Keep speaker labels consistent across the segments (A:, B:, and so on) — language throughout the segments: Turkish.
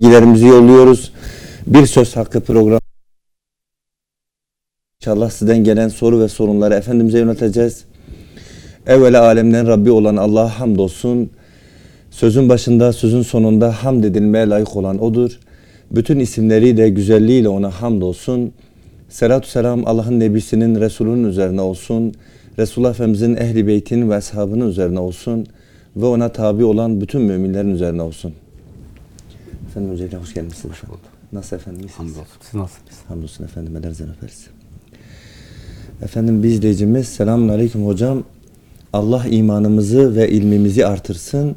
A: Sevgilerimizi yolluyoruz. Bir söz hakkı program. İnşallah sizden gelen soru ve sorunları Efendimiz'e yönelteceğiz. Evvela alemden Rabbi olan Allah'a hamdolsun. Sözün başında, sözün sonunda hamd edilmeye layık olan O'dur. Bütün isimleriyle, güzelliğiyle O'na hamdolsun. Selatü selam Allah'ın Nebisinin, Resulünün üzerine olsun. Resulullah Efendimizin ehli beytinin ve ashabının üzerine olsun. Ve O'na tabi olan bütün müminlerin üzerine olsun. Efendim öncelikle hoş geldiniz. Hoş bulduk. Nasıl efendim? iyisiniz?
B: Hamdolsun. Siz nasılsınız?
A: Hamdolsun efendim. Ellerinizden öperiz. Efendim bir izleyicimiz selamun aleyküm hocam. Allah imanımızı ve ilmimizi artırsın.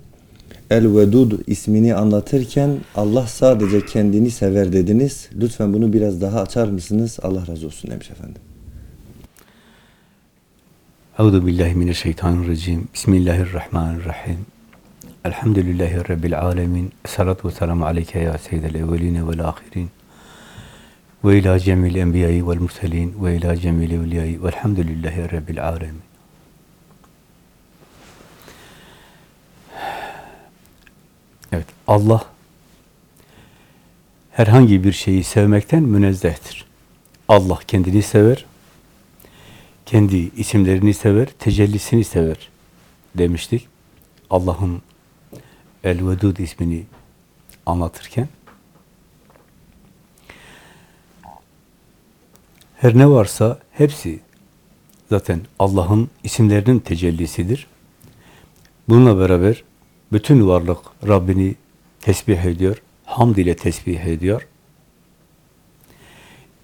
A: El-Vedud ismini anlatırken Allah sadece kendini sever dediniz. Lütfen bunu biraz daha açar mısınız? Allah razı olsun demiş efendim.
B: Euzu billahi mineşşeytanirracim. Bismillahirrahmanirrahim. Elhamdülillahi rabbil alamin. Salatu vesselamu aleyke ya seyyidel evvelin ve'l ahirin. Ve ila cemil enbiya'i ve'l murselin ve ila cemil evliya'i ve'lhamdülillahi rabbil alamin. Evet, Allah herhangi bir şeyi sevmekten münezzehtir. Allah kendini sever, kendi isimlerini sever, tecellisini sever demiştik. Allah'ın El-Vedud ismini anlatırken her ne varsa hepsi zaten Allah'ın isimlerinin tecellisidir. Bununla beraber bütün varlık Rabbini tesbih ediyor, hamd ile tesbih ediyor.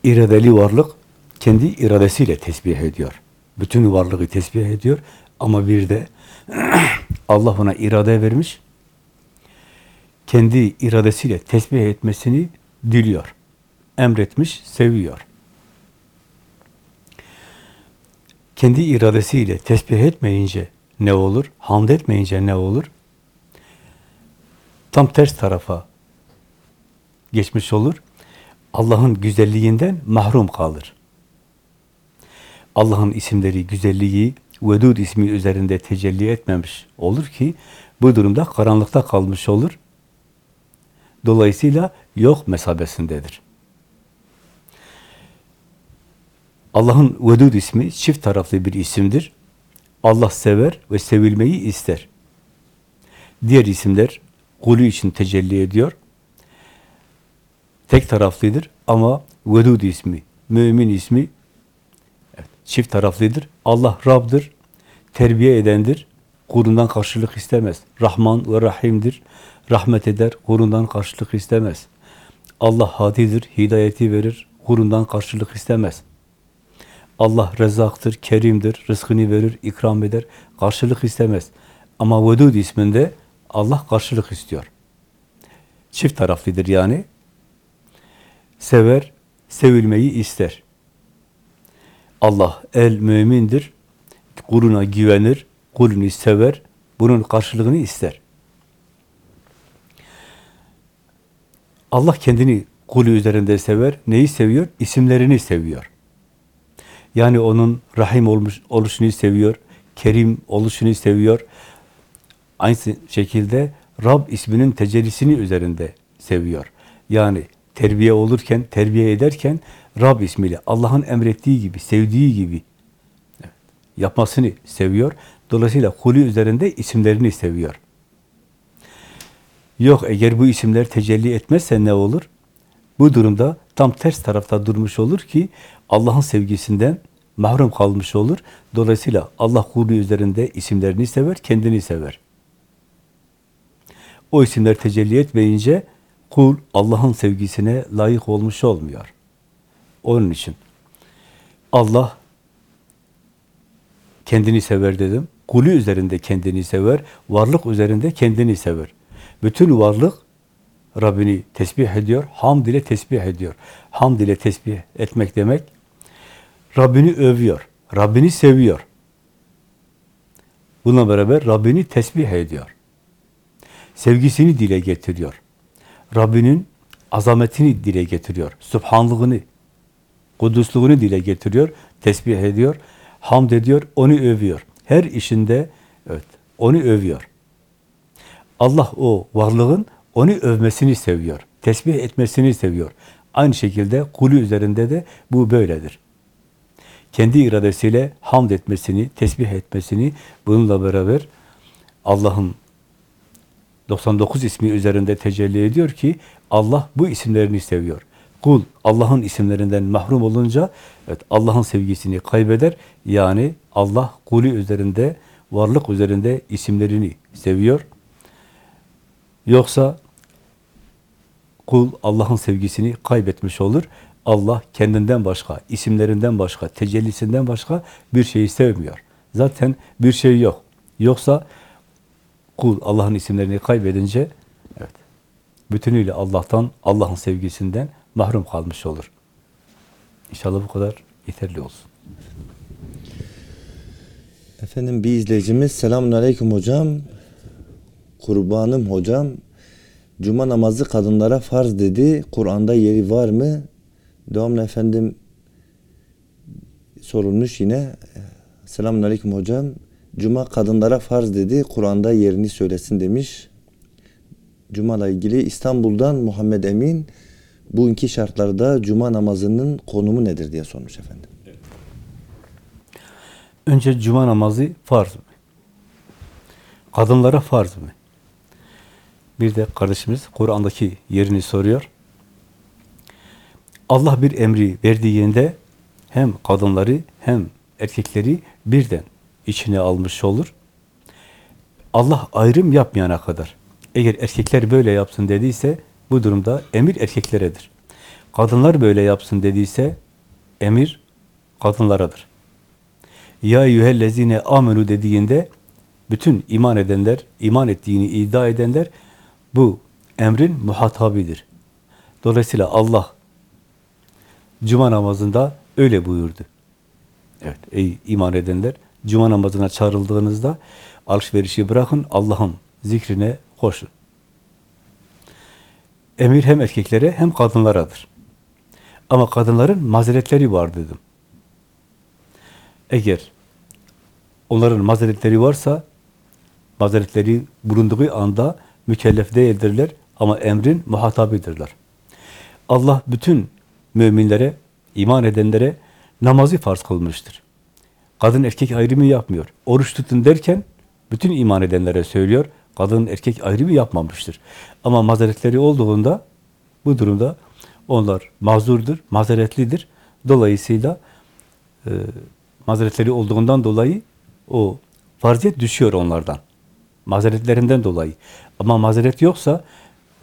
B: İradeli varlık kendi iradesiyle tesbih ediyor. Bütün varlığı tesbih ediyor ama bir de Allah ona irade vermiş. Kendi iradesiyle tesbih etmesini diliyor. Emretmiş, seviyor. Kendi iradesiyle tesbih etmeyince ne olur? Hamd etmeyince ne olur? Tam ters tarafa geçmiş olur. Allah'ın güzelliğinden mahrum kalır. Allah'ın isimleri, güzelliği, Vedud ismi üzerinde tecelli etmemiş olur ki bu durumda karanlıkta kalmış olur. Dolayısıyla yok mesabesindedir. Allah'ın Vedud ismi çift taraflı bir isimdir. Allah sever ve sevilmeyi ister. Diğer isimler kulü için tecelli ediyor. Tek taraflıdır ama Vedud ismi, mümin ismi çift taraflıdır. Allah Rab'dır, terbiye edendir, kulundan karşılık istemez. Rahman ve Rahim'dir, rahmet eder, kulundan karşılık istemez. Allah hadidir, hidayeti verir, kulundan karşılık istemez. Allah rezaktır, kerimdir, rızkını verir, ikram eder, karşılık istemez. Ama Vedud isminde Allah karşılık istiyor. Çift taraflıdır yani. Sever, sevilmeyi ister. Allah el mümindir, kuluna güvenir, kulunu sever, bunun karşılığını ister. Allah kendini kulü üzerinde sever. Neyi seviyor? İsimlerini seviyor. Yani onun rahim olmuş oluşunu seviyor, kerim oluşunu seviyor. Aynı şekilde Rab isminin tecellisini üzerinde seviyor. Yani terbiye olurken, terbiye ederken Rab ismiyle Allah'ın emrettiği gibi, sevdiği gibi evet, yapmasını seviyor. Dolayısıyla kulü üzerinde isimlerini seviyor. Yok eğer bu isimler tecelli etmezse ne olur? Bu durumda tam ters tarafta durmuş olur ki Allah'ın sevgisinden mahrum kalmış olur. Dolayısıyla Allah kulü üzerinde isimlerini sever, kendini sever. O isimler tecelli etmeyince kul Allah'ın sevgisine layık olmuş olmuyor. Onun için Allah kendini sever dedim. Kulü üzerinde kendini sever, varlık üzerinde kendini sever. Bütün varlık Rabbini tesbih ediyor, hamd ile tesbih ediyor. Hamd ile tesbih etmek demek, Rabbini övüyor, Rabbini seviyor. Bununla beraber Rabbini tesbih ediyor. Sevgisini dile getiriyor. Rabbinin azametini dile getiriyor. Subhanlığını, kudüsluğunu dile getiriyor, tesbih ediyor, hamd ediyor, onu övüyor. Her işinde evet, onu övüyor. Allah o varlığın onu övmesini seviyor. Tesbih etmesini seviyor. Aynı şekilde kulü üzerinde de bu böyledir. Kendi iradesiyle hamd etmesini, tesbih etmesini bununla beraber Allah'ın 99 ismi üzerinde tecelli ediyor ki Allah bu isimlerini seviyor. Kul Allah'ın isimlerinden mahrum olunca evet Allah'ın sevgisini kaybeder. Yani Allah kulü üzerinde, varlık üzerinde isimlerini seviyor. Yoksa kul Allah'ın sevgisini kaybetmiş olur. Allah kendinden başka, isimlerinden başka, tecellisinden başka bir şeyi sevmiyor. Zaten bir şey yok. Yoksa kul Allah'ın isimlerini kaybedince evet bütünüyle Allah'tan, Allah'ın sevgisinden mahrum kalmış olur. İnşallah bu kadar yeterli olsun.
A: Efendim bir izleyicimiz selamun aleyküm hocam. Kurbanım hocam. Cuma namazı kadınlara farz dedi. Kur'an'da yeri var mı? Devamlı efendim sorulmuş yine. Selamun aleyküm hocam. Cuma kadınlara farz dedi. Kur'an'da yerini söylesin demiş. Cuma ile ilgili İstanbul'dan Muhammed Emin bugünkü şartlarda cuma namazının konumu nedir diye sormuş efendim.
B: Önce cuma namazı farz mı? Kadınlara farz mı? Bir de kardeşimiz Kur'an'daki yerini soruyor. Allah bir emri verdiğinde hem kadınları hem erkekleri birden içine almış olur. Allah ayrım yapmayana kadar. Eğer erkekler böyle yapsın dediyse bu durumda emir erkekleredir. Kadınlar böyle yapsın dediyse emir kadınlaradır. Ya eyyühellezine amenu dediğinde bütün iman edenler, iman ettiğini iddia edenler bu emrin muhatabidir. Dolayısıyla Allah cuma namazında öyle buyurdu. Evet ey iman edenler cuma namazına çağrıldığınızda alışverişi bırakın Allah'ın zikrine koşun. Emir hem erkeklere hem kadınlaradır. Ama kadınların mazeretleri var dedim. Eğer onların mazeretleri varsa mazeretleri bulunduğu anda mükellef değildirler ama emrin muhatabidirler. Allah bütün müminlere, iman edenlere namazı farz kılmıştır. Kadın erkek ayrımı yapmıyor. Oruç tutun derken bütün iman edenlere söylüyor. Kadın erkek ayrımı yapmamıştır. Ama mazeretleri olduğunda bu durumda onlar mazurdur, mazeretlidir. Dolayısıyla e, mazeretleri olduğundan dolayı o farziyet düşüyor onlardan. Mazeretlerinden dolayı. Ama mazeret yoksa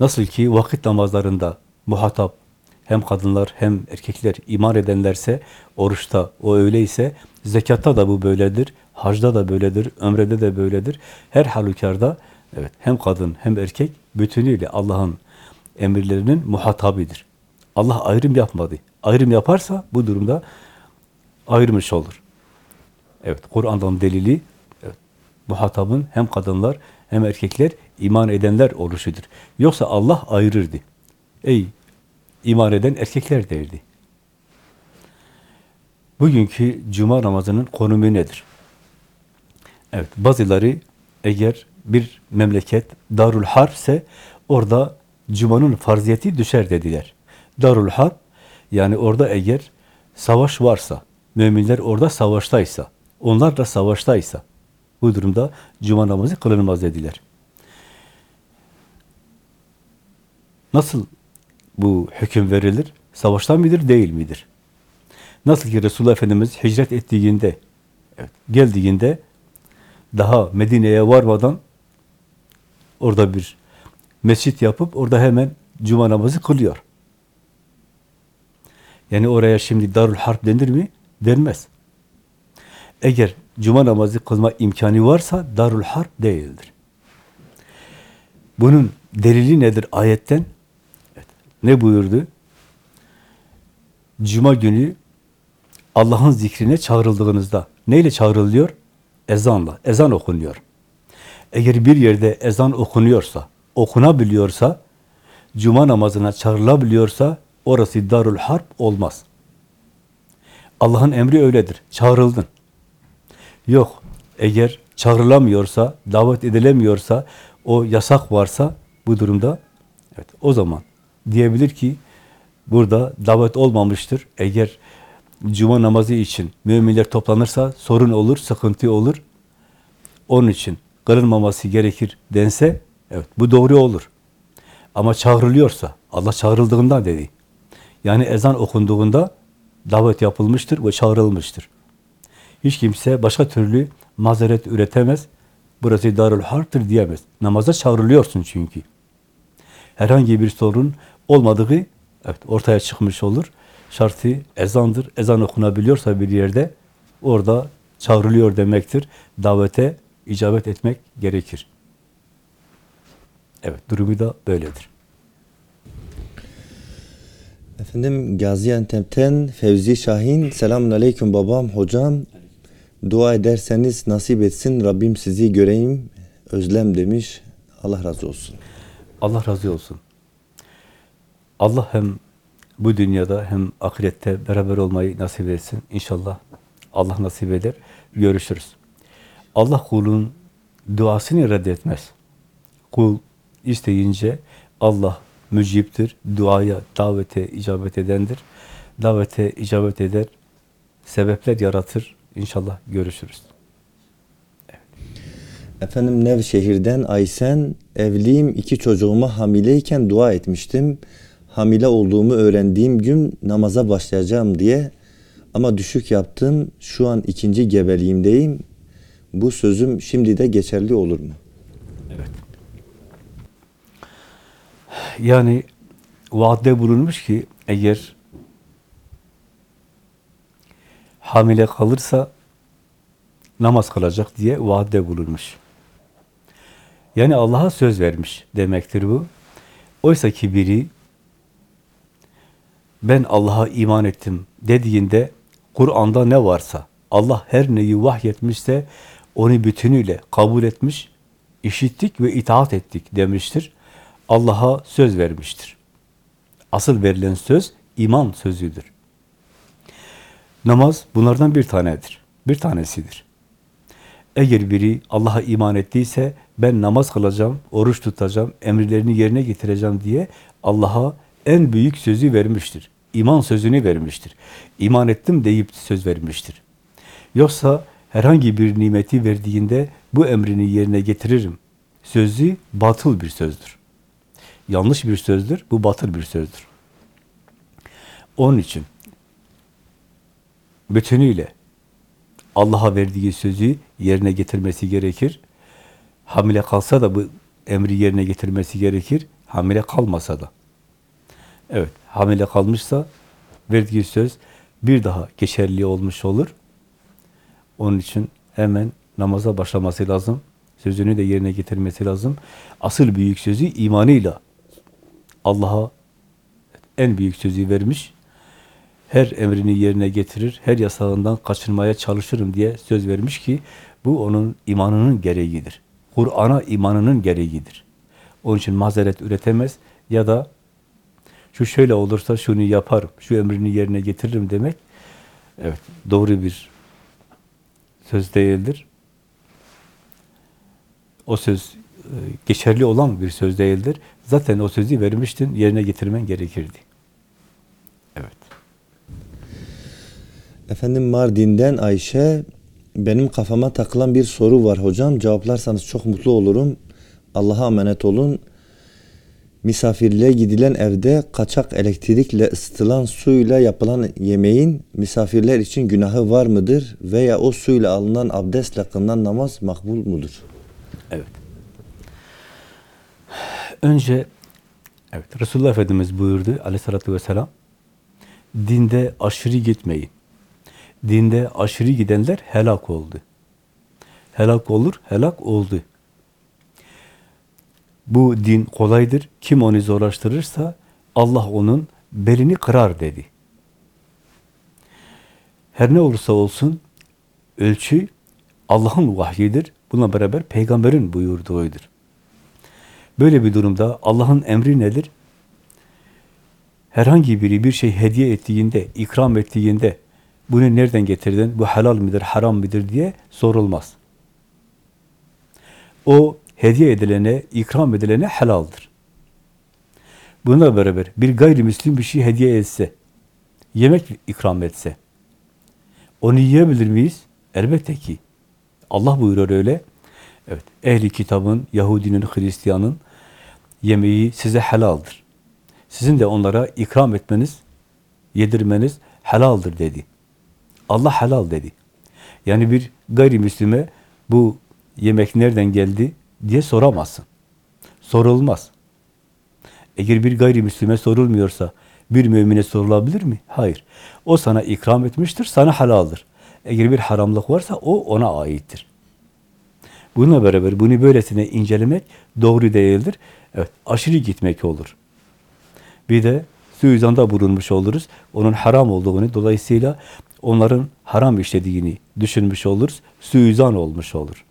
B: nasıl ki vakit namazlarında muhatap hem kadınlar hem erkekler iman edenlerse oruçta o öyleyse zekatta da bu böyledir, hacda da böyledir, ömrede de böyledir. Her halükarda evet hem kadın hem erkek bütünüyle Allah'ın emirlerinin muhatabidir. Allah ayrım yapmadı. Ayrım yaparsa bu durumda ayrılmış olur. Evet, Kur'an'dan delili evet, muhatabın hem kadınlar hem erkekler iman edenler oluşudur. Yoksa Allah ayırırdı. Ey iman eden erkekler derdi. Bugünkü cuma namazının konumu nedir? Evet, bazıları eğer bir memleket Darul Harp ise orada cumanın farziyeti düşer dediler. Darul Harp yani orada eğer savaş varsa, müminler orada savaştaysa, onlar da savaştaysa bu durumda cuma namazı kılınmaz dediler. Nasıl bu hüküm verilir? Savaştan mıdır, değil midir? Nasıl ki Resulullah Efendimiz hicret ettiğinde, evet, geldiğinde daha Medine'ye varmadan orada bir mescit yapıp orada hemen cuma namazı kılıyor. Yani oraya şimdi Darül Harp denir mi? Denmez. Eğer cuma namazı kılma imkanı varsa Darül Harp değildir. Bunun delili nedir ayetten? Evet. Ne buyurdu? Cuma günü Allah'ın zikrine çağrıldığınızda neyle çağrılıyor? Ezanla. Ezan okunuyor. Eğer bir yerde ezan okunuyorsa, okunabiliyorsa, cuma namazına çağrılabiliyorsa orası Darul Harp olmaz. Allah'ın emri öyledir. Çağrıldın. Yok. Eğer çağrılamıyorsa, davet edilemiyorsa, o yasak varsa bu durumda evet o zaman diyebilir ki burada davet olmamıştır. Eğer cuma namazı için müminler toplanırsa sorun olur, sıkıntı olur. Onun için kılınmaması gerekir dense evet bu doğru olur. Ama çağrılıyorsa Allah çağrıldığında dedi. Yani ezan okunduğunda davet yapılmıştır ve çağrılmıştır. Hiç kimse başka türlü mazeret üretemez. Burası Darül Harp'tır diyemez. Namaza çağrılıyorsun çünkü. Herhangi bir sorun olmadığı evet ortaya çıkmış olur. Şartı ezandır. Ezan okunabiliyorsa bir yerde orada çağrılıyor demektir. Davete icabet etmek gerekir. Evet, durumu da böyledir.
A: Efendim Gaziantep'ten Fevzi Şahin. Selamun Aleyküm babam, hocam. Dua ederseniz nasip etsin. Rabbim sizi göreyim. Özlem demiş. Allah razı olsun.
B: Allah razı olsun. Allah hem bu dünyada hem ahirette beraber olmayı nasip etsin. İnşallah Allah nasip eder. Görüşürüz. Allah kulun duasını reddetmez. Kul isteyince Allah müciptir. Duaya, davete icabet edendir. Davete icabet eder. Sebepler yaratır. İnşallah görüşürüz.
A: Efendim Nevşehir'den Aysen. Evliyim iki çocuğuma hamileyken dua etmiştim. Hamile olduğumu öğrendiğim gün namaza başlayacağım diye. Ama düşük yaptım. Şu an ikinci gebeliğimdeyim. Bu sözüm şimdi de geçerli olur mu?
B: Evet. Yani vaatte bulunmuş ki eğer hamile kalırsa namaz kılacak diye vaatte bulunmuş. Yani Allah'a söz vermiş demektir bu. Oysa ki biri ben Allah'a iman ettim dediğinde Kur'an'da ne varsa Allah her neyi vahyetmişse onu bütünüyle kabul etmiş, işittik ve itaat ettik demiştir. Allah'a söz vermiştir. Asıl verilen söz iman sözüdür. Namaz bunlardan bir tanedir. Bir tanesidir. Eğer biri Allah'a iman ettiyse ben namaz kılacağım, oruç tutacağım, emirlerini yerine getireceğim diye Allah'a en büyük sözü vermiştir. İman sözünü vermiştir. İman ettim deyip söz vermiştir. Yoksa herhangi bir nimeti verdiğinde bu emrini yerine getiririm. Sözü batıl bir sözdür. Yanlış bir sözdür, bu batıl bir sözdür. Onun için bütünüyle Allah'a verdiği sözü yerine getirmesi gerekir. Hamile kalsa da bu emri yerine getirmesi gerekir. Hamile kalmasa da. Evet, hamile kalmışsa verdiği söz bir daha geçerli olmuş olur. Onun için hemen namaza başlaması lazım. Sözünü de yerine getirmesi lazım. Asıl büyük sözü imanıyla Allah'a en büyük sözü vermiş. Her emrini yerine getirir, her yasağından kaçınmaya çalışırım diye söz vermiş ki bu onun imanının gereğidir. Kur'an'a imanının gereğidir. Onun için mazeret üretemez ya da şu şöyle olursa şunu yaparım, şu emrini yerine getiririm demek evet doğru bir söz değildir. O söz e, geçerli olan bir söz değildir. Zaten o sözü vermiştin, yerine getirmen gerekirdi. Evet.
A: Efendim Mardin'den Ayşe. Benim kafama takılan bir soru var hocam. Cevaplarsanız çok mutlu olurum. Allah'a emanet olun. Misafirliğe gidilen evde kaçak elektrikle ısıtılan suyla yapılan yemeğin misafirler için günahı var mıdır? Veya o suyla alınan abdestle kılınan namaz makbul mudur?
B: Evet. Önce evet Resulullah Efendimiz buyurdu aleyhissalatü vesselam dinde aşırı gitmeyin. Dinde aşırı gidenler helak oldu. Helak olur, helak oldu. Bu din kolaydır. Kim onu zorlaştırırsa Allah onun belini kırar dedi. Her ne olursa olsun ölçü Allah'ın vahyidir. Bununla beraber peygamberin buyurduğudur. Böyle bir durumda Allah'ın emri nedir? Herhangi biri bir şey hediye ettiğinde, ikram ettiğinde bunu nereden getirdin, bu helal midir, haram midir diye sorulmaz. O hediye edilene, ikram edilene helaldir. Bununla beraber bir gayrimüslim bir şey hediye etse, yemek ikram etse, onu yiyebilir miyiz? Elbette ki. Allah buyuruyor öyle. Evet, ehli kitabın, Yahudinin, Hristiyanın yemeği size helaldir. Sizin de onlara ikram etmeniz, yedirmeniz helaldir dedi. Allah helal dedi. Yani bir gayrimüslime bu yemek nereden geldi diye soramazsın. Sorulmaz. Eğer bir gayrimüslime sorulmuyorsa bir mümine sorulabilir mi? Hayır. O sana ikram etmiştir, sana helaldir. Eğer bir haramlık varsa o ona aittir. Bununla beraber bunu böylesine incelemek doğru değildir. Evet, aşırı gitmek olur. Bir de suizanda bulunmuş oluruz. Onun haram olduğunu, dolayısıyla onların haram işlediğini düşünmüş oluruz. Suizan olmuş olur.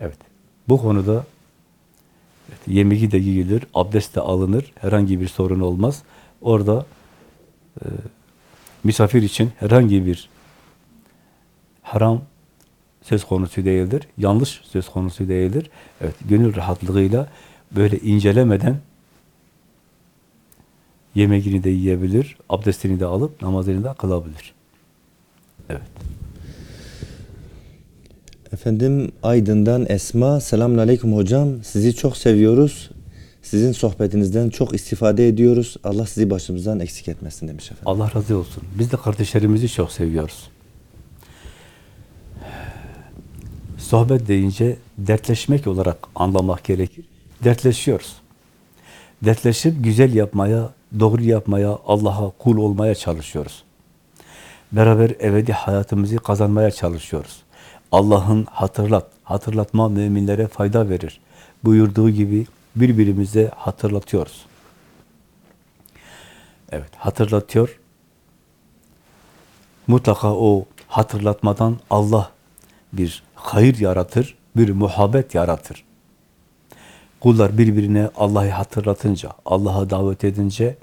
B: Evet, bu konuda evet, yemeği de yiyilir, abdest de alınır, herhangi bir sorun olmaz. Orada e, misafir için herhangi bir haram söz konusu değildir. Yanlış söz konusu değildir. Evet, gönül rahatlığıyla böyle incelemeden yemeğini de yiyebilir, abdestini de alıp namazını da kılabilir. Evet.
A: Efendim Aydın'dan Esma. Selamun Aleyküm hocam. Sizi çok seviyoruz. Sizin sohbetinizden çok istifade ediyoruz. Allah sizi başımızdan eksik etmesin demiş efendim.
B: Allah razı olsun. Biz de kardeşlerimizi çok seviyoruz. Sohbet deyince dertleşmek olarak anlamak gerekir. Dertleşiyoruz. Dertleşip güzel yapmaya, doğru yapmaya, Allah'a kul olmaya çalışıyoruz. Beraber ebedi hayatımızı kazanmaya çalışıyoruz. Allah'ın hatırlat, hatırlatma müminlere fayda verir. Buyurduğu gibi birbirimize hatırlatıyoruz. Evet, hatırlatıyor. Mutlaka o hatırlatmadan Allah bir hayır yaratır, bir muhabbet yaratır. Kullar birbirine Allah'ı hatırlatınca, Allah'a davet edince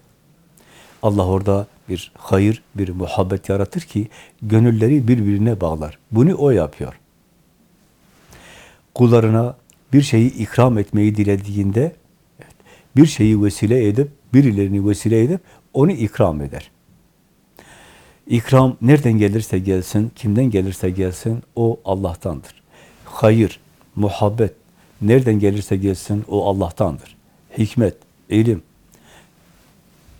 B: Allah orada bir hayır, bir muhabbet yaratır ki gönülleri birbirine bağlar. Bunu o yapıyor. Kullarına bir şeyi ikram etmeyi dilediğinde bir şeyi vesile edip, birilerini vesile edip onu ikram eder. İkram nereden gelirse gelsin, kimden gelirse gelsin o Allah'tandır. Hayır, muhabbet nereden gelirse gelsin o Allah'tandır. Hikmet, ilim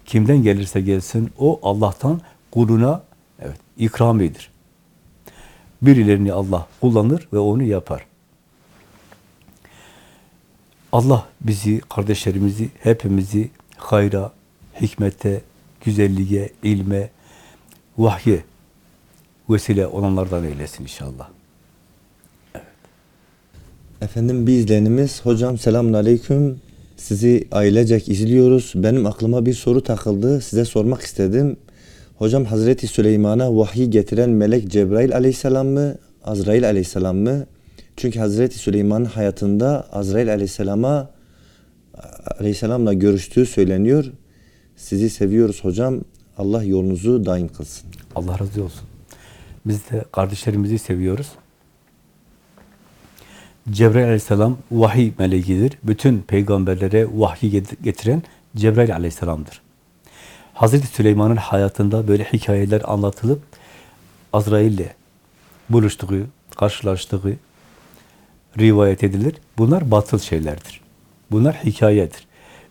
B: kimden gelirse gelsin o Allah'tan kuluna evet ikramidir. Birilerini Allah kullanır ve onu yapar. Allah bizi, kardeşlerimizi, hepimizi hayra, hikmete, güzelliğe, ilme, vahye vesile olanlardan eylesin inşallah.
A: Efendim bir izleyenimiz, hocam selamun aleyküm. Sizi ailecek izliyoruz. Benim aklıma bir soru takıldı. Size sormak istedim. Hocam Hazreti Süleyman'a vahiy getiren melek Cebrail aleyhisselam mı, Azrail aleyhisselam mı? Çünkü Hazreti Süleyman'ın hayatında Azrail aleyhisselama aleyhisselamla görüştüğü söyleniyor. Sizi seviyoruz hocam. Allah yolunuzu daim kılsın.
B: Allah razı olsun. Biz de kardeşlerimizi seviyoruz. Cebrail aleyhisselam vahiy meleğidir. Bütün peygamberlere vahiy getiren Cebrail aleyhisselamdır. Hazreti Süleyman'ın hayatında böyle hikayeler anlatılıp Azrail ile buluştuğu, karşılaştığı rivayet edilir. Bunlar batıl şeylerdir. Bunlar hikayedir.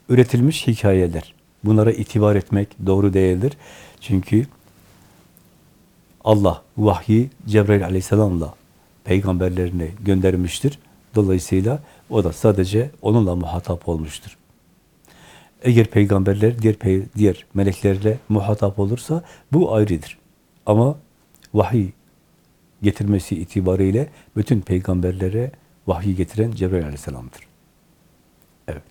B: Üretilmiş hikayeler. Bunlara itibar etmek doğru değildir. Çünkü Allah vahyi Cebrail aleyhisselamla peygamberlerine göndermiştir. Dolayısıyla o da sadece onunla muhatap olmuştur. Eğer peygamberler diğer diğer meleklerle muhatap olursa bu ayrıdır. Ama vahiy getirmesi itibariyle bütün peygamberlere vahiy getiren Cebrail aleyhisselamdır. Evet.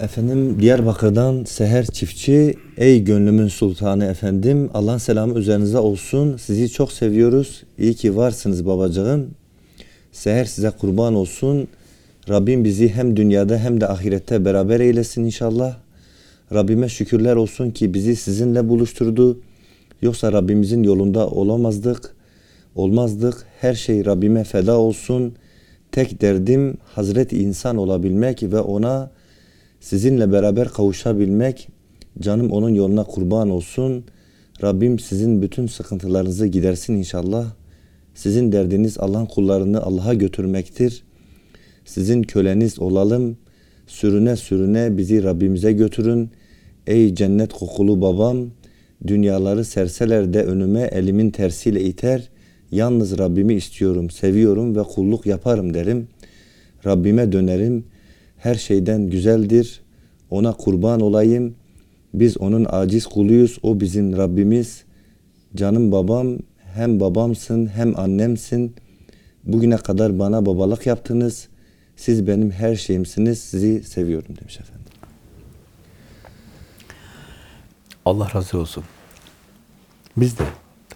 A: Efendim Diyarbakır'dan Seher Çiftçi, ey gönlümün sultanı efendim, Allah'ın selamı üzerinize olsun. Sizi çok seviyoruz. İyi ki varsınız babacığım. Seher size kurban olsun. Rabbim bizi hem dünyada hem de ahirette beraber eylesin inşallah. Rabbime şükürler olsun ki bizi sizinle buluşturdu. Yoksa Rabbimizin yolunda olamazdık, olmazdık. Her şey Rabbime feda olsun. Tek derdim Hazreti insan olabilmek ve ona sizinle beraber kavuşabilmek. Canım onun yoluna kurban olsun. Rabbim sizin bütün sıkıntılarınızı gidersin inşallah. Sizin derdiniz Allah'ın kullarını Allah'a götürmektir. Sizin köleniz olalım. Sürüne sürüne bizi Rabbimize götürün. Ey cennet kokulu babam, dünyaları serseler de önüme elimin tersiyle iter. Yalnız Rabbimi istiyorum, seviyorum ve kulluk yaparım derim. Rabbime dönerim. Her şeyden güzeldir. Ona kurban olayım. Biz onun aciz kuluyuz. O bizim Rabbimiz. Canım babam, hem babamsın hem annemsin. Bugüne kadar bana babalık yaptınız. Siz benim her şeyimsiniz. Sizi seviyorum demiş efendim.
B: Allah razı olsun. Biz de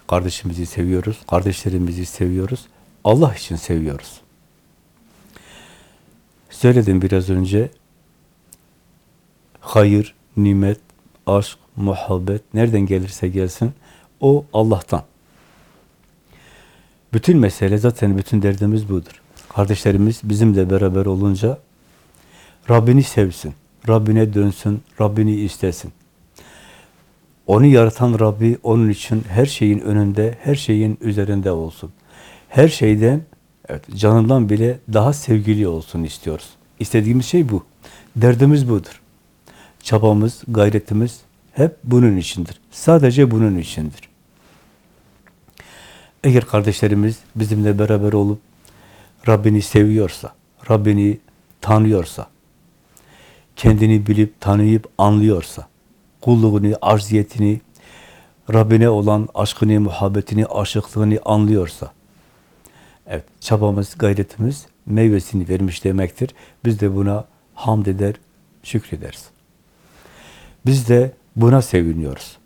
B: kardeşimizi seviyoruz, kardeşlerimizi seviyoruz. Allah için seviyoruz. Söyledim biraz önce, hayır, nimet, aşk, muhabbet nereden gelirse gelsin, o Allah'tan. Bütün mesele zaten bütün derdimiz budur. Kardeşlerimiz bizimle beraber olunca Rabbini sevsin, Rabbine dönsün, Rabbini istesin. Onu yaratan Rabbi onun için her şeyin önünde, her şeyin üzerinde olsun. Her şeyden, evet, canından bile daha sevgili olsun istiyoruz. İstediğimiz şey bu. Derdimiz budur. Çabamız, gayretimiz hep bunun içindir. Sadece bunun içindir. Eğer kardeşlerimiz bizimle beraber olup Rabbini seviyorsa, Rabbini tanıyorsa, kendini bilip, tanıyıp, anlıyorsa, kulluğunu, arziyetini, Rabbine olan aşkını, muhabbetini, aşıklığını anlıyorsa, evet, çabamız, gayretimiz meyvesini vermiş demektir. Biz de buna hamd eder, şükrederiz. Biz de buna seviniyoruz.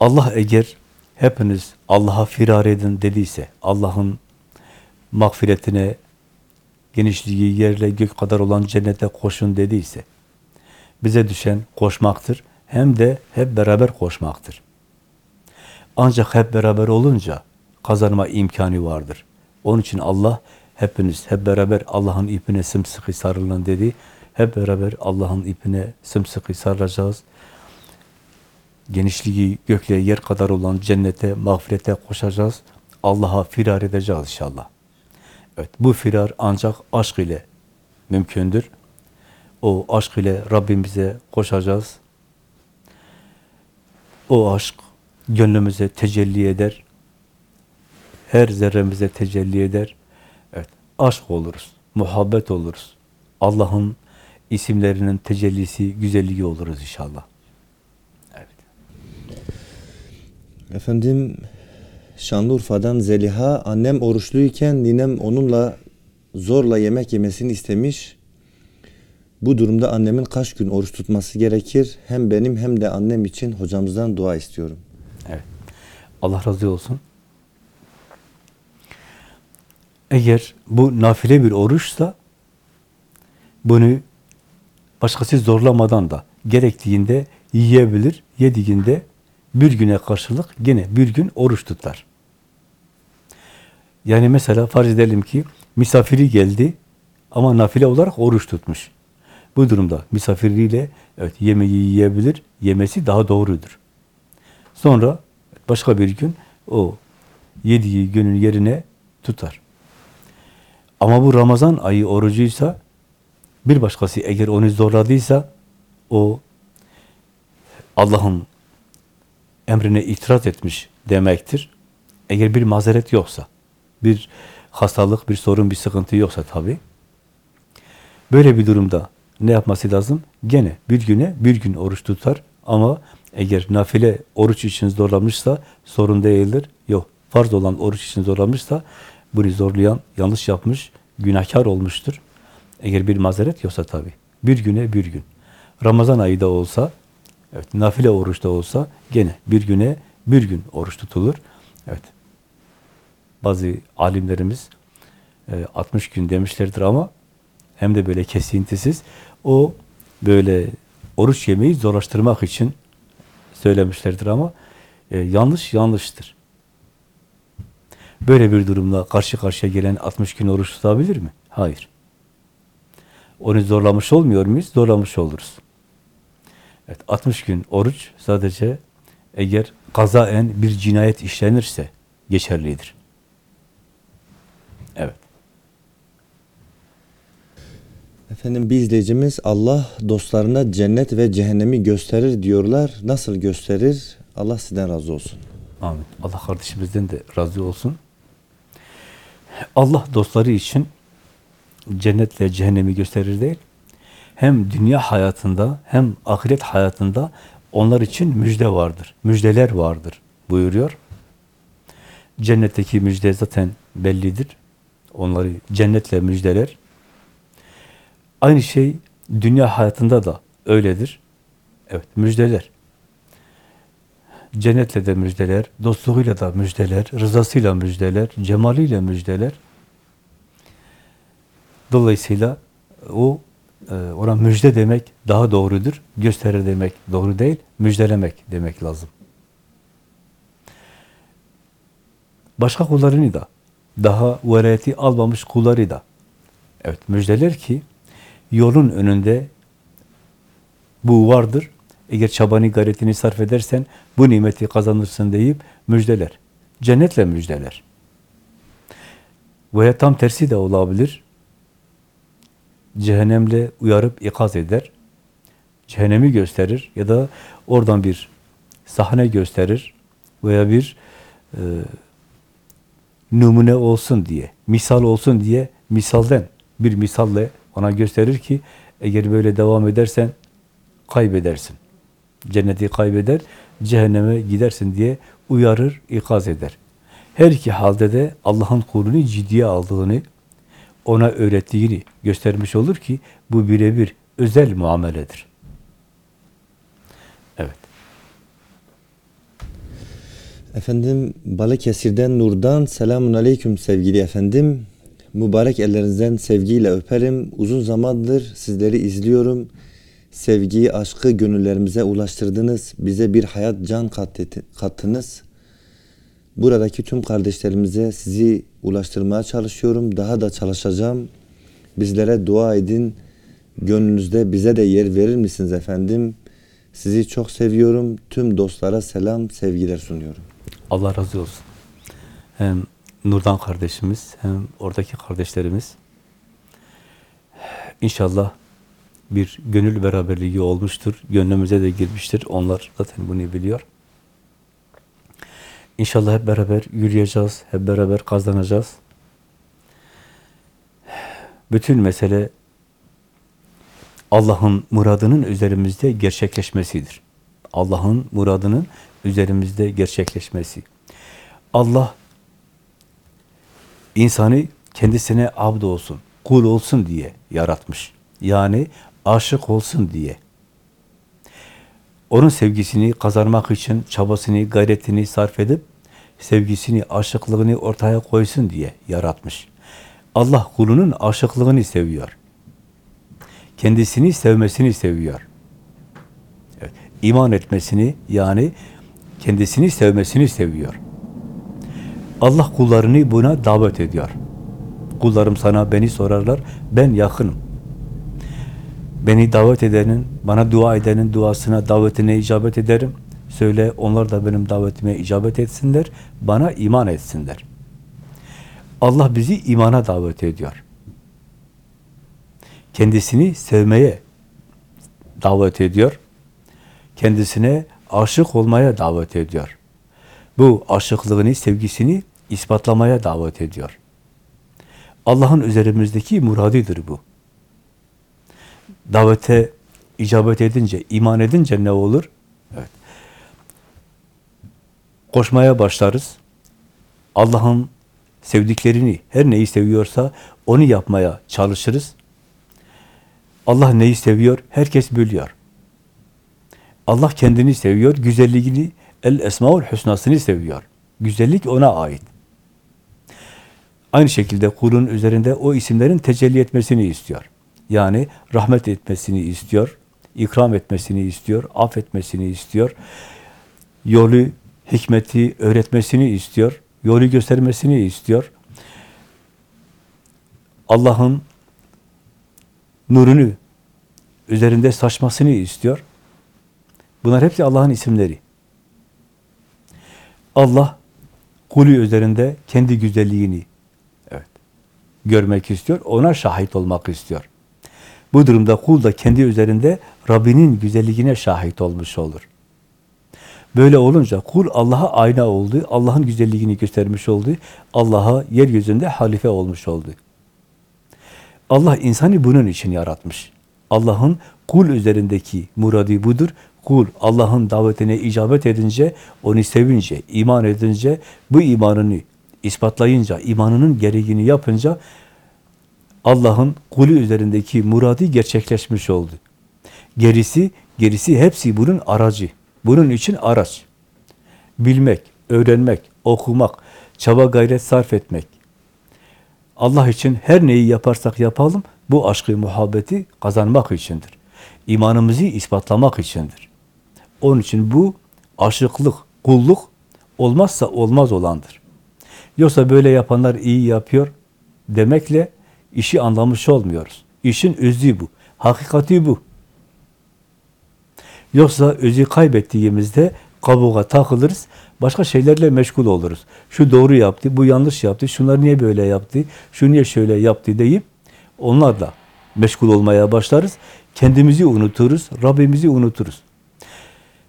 B: Allah eğer hepiniz Allah'a firar edin dediyse, Allah'ın mağfiretine, genişliği yerle gök kadar olan cennete koşun dediyse, bize düşen koşmaktır. Hem de hep beraber koşmaktır. Ancak hep beraber olunca kazanma imkanı vardır. Onun için Allah hepiniz hep beraber Allah'ın ipine sımsıkı sarılın dedi. Hep beraber Allah'ın ipine sımsıkı sarılacağız. Genişliği gökle yer kadar olan cennete, mağfirete koşacağız. Allah'a firar edeceğiz inşallah. Evet, bu firar ancak aşk ile mümkündür. O aşk ile Rabbimize koşacağız. O aşk gönlümüze tecelli eder. Her zerremize tecelli eder. Evet, aşk oluruz, muhabbet oluruz. Allah'ın isimlerinin tecellisi, güzelliği oluruz inşallah. Evet.
A: Efendim Şanlıurfa'dan Zeliha annem oruçluyken ninem onunla zorla yemek yemesini istemiş. Bu durumda annemin kaç gün oruç tutması gerekir? Hem benim hem de annem için hocamızdan dua istiyorum.
B: Allah razı olsun. Eğer bu nafile bir oruçsa bunu başkası zorlamadan da gerektiğinde yiyebilir. Yediğinde bir güne karşılık gene bir gün oruç tutar. Yani mesela farz edelim ki misafiri geldi ama nafile olarak oruç tutmuş. Bu durumda misafiriyle evet yemeği yiyebilir. Yemesi daha doğrudur. Sonra başka bir gün o yediği günün yerine tutar. Ama bu Ramazan ayı orucuysa bir başkası eğer onu zorladıysa o Allah'ın emrine itiraz etmiş demektir. Eğer bir mazeret yoksa, bir hastalık, bir sorun, bir sıkıntı yoksa tabi. Böyle bir durumda ne yapması lazım? Gene bir güne bir gün oruç tutar ama eğer nafile oruç için zorlamışsa sorun değildir. Yok, farz olan oruç için zorlamışsa bunu zorlayan yanlış yapmış, günahkar olmuştur. Eğer bir mazeret yoksa tabi. Bir güne bir gün. Ramazan ayı da olsa, evet, nafile oruç da olsa gene bir güne bir gün oruç tutulur. Evet. Bazı alimlerimiz e, 60 gün demişlerdir ama hem de böyle kesintisiz. O böyle oruç yemeyi zorlaştırmak için söylemişlerdir ama e, yanlış yanlıştır. Böyle bir durumla karşı karşıya gelen 60 gün oruç tutabilir mi? Hayır. Onu zorlamış olmuyor muyuz? Zorlamış oluruz. Evet, 60 gün oruç sadece eğer kazaen bir cinayet işlenirse geçerlidir. Evet.
A: Efendim bir izleyicimiz Allah dostlarına cennet ve cehennemi gösterir diyorlar. Nasıl gösterir? Allah sizden razı olsun.
B: Amin. Allah kardeşimizden de razı olsun. Allah dostları için cennetle cehennemi gösterir değil. Hem dünya hayatında hem ahiret hayatında onlar için müjde vardır. Müjdeler vardır buyuruyor. Cennetteki müjde zaten bellidir. Onları cennetle müjdeler. Aynı şey dünya hayatında da öyledir. Evet, müjdeler. Cennetle de müjdeler, dostluğuyla da müjdeler, rızasıyla müjdeler, cemaliyle müjdeler. Dolayısıyla o e, ona müjde demek daha doğrudur. Gösterir demek doğru değil, müjdelemek demek lazım. Başka kullarını da, daha velayeti almamış kulları da, evet müjdeler ki yolun önünde bu vardır. Eğer çabanı, gayretini sarf edersen bu nimeti kazanırsın deyip müjdeler. Cennetle müjdeler. Veya tam tersi de olabilir. Cehennemle uyarıp ikaz eder. Cehennemi gösterir ya da oradan bir sahne gösterir veya bir e, numune olsun diye, misal olsun diye misalden bir misalle ona gösterir ki eğer böyle devam edersen kaybedersin. Cenneti kaybeder, cehenneme gidersin diye uyarır, ikaz eder. Her iki halde de Allah'ın kulunu ciddiye aldığını, ona öğrettiğini göstermiş olur ki bu birebir özel muameledir. Evet.
A: Efendim Balıkesir'den Nur'dan selamun aleyküm sevgili efendim. Mübarek ellerinizden sevgiyle öperim. Uzun zamandır sizleri izliyorum. Sevgiyi, aşkı gönüllerimize ulaştırdınız. Bize bir hayat can kat- kattınız. Buradaki tüm kardeşlerimize sizi ulaştırmaya çalışıyorum. Daha da çalışacağım. Bizlere dua edin. Gönlünüzde bize de yer verir misiniz efendim? Sizi çok seviyorum. Tüm dostlara selam, sevgiler sunuyorum.
B: Allah razı olsun. Hem Nurdan kardeşimiz hem oradaki kardeşlerimiz İnşallah bir gönül beraberliği olmuştur. Gönlümüze de girmiştir. Onlar zaten bunu biliyor. İnşallah hep beraber yürüyeceğiz. Hep beraber kazanacağız. Bütün mesele Allah'ın muradının üzerimizde gerçekleşmesidir. Allah'ın muradının üzerimizde gerçekleşmesi. Allah insanı kendisine abd olsun, kul olsun diye yaratmış. Yani aşık olsun diye. Onun sevgisini kazanmak için çabasını, gayretini sarf edip sevgisini, aşıklığını ortaya koysun diye yaratmış. Allah kulunun aşıklığını seviyor. Kendisini sevmesini seviyor. Evet, iman etmesini yani kendisini sevmesini seviyor. Allah kullarını buna davet ediyor. Kullarım sana beni sorarlar, ben yakınım. Beni davet edenin, bana dua edenin duasına, davetine icabet ederim. Söyle onlar da benim davetime icabet etsinler, bana iman etsinler. Allah bizi imana davet ediyor. Kendisini sevmeye davet ediyor. Kendisine aşık olmaya davet ediyor. Bu aşıklığını, sevgisini ispatlamaya davet ediyor. Allah'ın üzerimizdeki muradidir bu. Davete icabet edince, iman edince ne olur? Evet. Koşmaya başlarız. Allah'ın sevdiklerini, her neyi seviyorsa onu yapmaya çalışırız. Allah neyi seviyor? Herkes biliyor. Allah kendini seviyor, güzelliğini, el esmaul husnasını seviyor. Güzellik ona ait. Aynı şekilde kulun üzerinde o isimlerin tecelli etmesini istiyor. Yani rahmet etmesini istiyor, ikram etmesini istiyor, affetmesini istiyor, yolu, hikmeti öğretmesini istiyor. Yolu göstermesini istiyor. Allah'ın nurunu üzerinde saçmasını istiyor. Bunlar hepsi Allah'ın isimleri. Allah kulü üzerinde kendi güzelliğini görmek istiyor. Ona şahit olmak istiyor. Bu durumda kul da kendi üzerinde Rabbinin güzelliğine şahit olmuş olur. Böyle olunca kul Allah'a ayna oldu, Allah'ın güzelliğini göstermiş oldu, Allah'a yeryüzünde halife olmuş oldu. Allah insanı bunun için yaratmış. Allah'ın kul üzerindeki muradı budur. Kul Allah'ın davetine icabet edince, onu sevince, iman edince, bu imanını ispatlayınca, imanının gereğini yapınca Allah'ın kulü üzerindeki muradı gerçekleşmiş oldu. Gerisi, gerisi hepsi bunun aracı. Bunun için araç. Bilmek, öğrenmek, okumak, çaba gayret sarf etmek. Allah için her neyi yaparsak yapalım, bu aşkı, muhabbeti kazanmak içindir. İmanımızı ispatlamak içindir. Onun için bu aşıklık, kulluk olmazsa olmaz olandır. Yoksa böyle yapanlar iyi yapıyor demekle işi anlamış olmuyoruz. İşin özü bu. Hakikati bu. Yoksa özü kaybettiğimizde kabuğa takılırız, başka şeylerle meşgul oluruz. Şu doğru yaptı, bu yanlış yaptı, şunlar niye böyle yaptı, şu niye şöyle yaptı deyip onlarla meşgul olmaya başlarız. Kendimizi unuturuz, Rabbimizi unuturuz.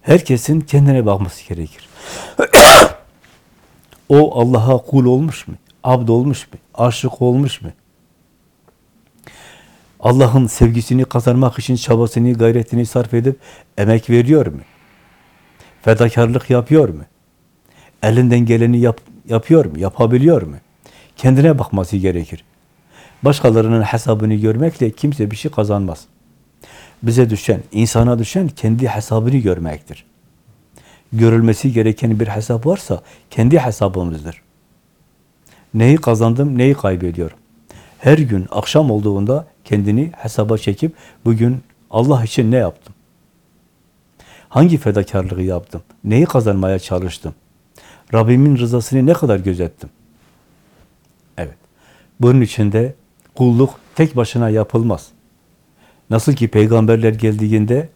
B: Herkesin kendine bakması gerekir. o Allah'a kul olmuş mu? Abd olmuş mu? Aşık olmuş mu? Allah'ın sevgisini kazanmak için çabasını, gayretini sarf edip emek veriyor mu? Fedakarlık yapıyor mu? Elinden geleni yap, yapıyor mu? Yapabiliyor mu? Kendine bakması gerekir. Başkalarının hesabını görmekle kimse bir şey kazanmaz. Bize düşen, insana düşen kendi hesabını görmektir. Görülmesi gereken bir hesap varsa kendi hesabımızdır. Neyi kazandım, neyi kaybediyorum? Her gün akşam olduğunda kendini hesaba çekip bugün Allah için ne yaptım? Hangi fedakarlığı yaptım? Neyi kazanmaya çalıştım? Rabbimin rızasını ne kadar gözettim? Evet. Bunun için de kulluk tek başına yapılmaz. Nasıl ki peygamberler geldiğinde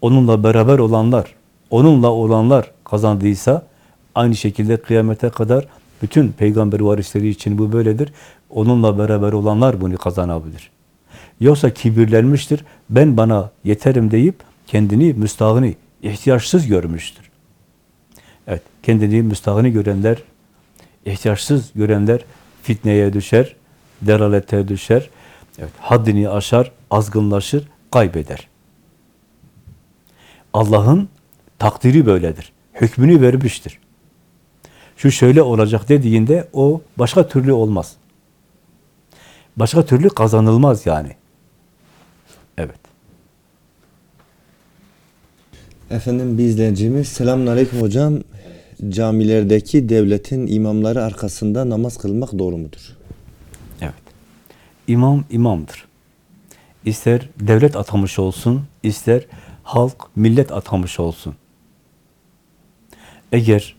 B: onunla beraber olanlar, onunla olanlar kazandıysa aynı şekilde kıyamete kadar bütün peygamber varisleri için bu böyledir. Onunla beraber olanlar bunu kazanabilir. Yoksa kibirlenmiştir. Ben bana yeterim deyip kendini müstahını, ihtiyaçsız görmüştür. Evet, kendini müstahını görenler, ihtiyaçsız görenler fitneye düşer, delalete düşer, evet, haddini aşar, azgınlaşır, kaybeder. Allah'ın takdiri böyledir. Hükmünü vermiştir. Şu şöyle olacak dediğinde o başka türlü olmaz. Başka türlü kazanılmaz yani. Evet.
A: Efendim bir izleyicimiz selamünaleyküm hocam. Camilerdeki devletin imamları arkasında namaz kılmak doğru mudur?
B: Evet. İmam imamdır. İster devlet atamış olsun, ister halk, millet atamış olsun. Eğer